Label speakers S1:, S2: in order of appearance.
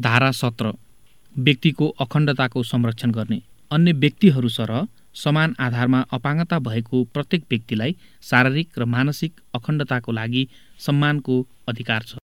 S1: धारा सत्र व्यक्तिको अखण्डताको संरक्षण गर्ने। अन्य व्यक्तिहरू सरह समान आधारमा अपाङ्गता भएको प्रत्येक व्यक्तिलाई शारीरिक र मानसिक अखण्डताको लागि सम्मानको अधिकार छ।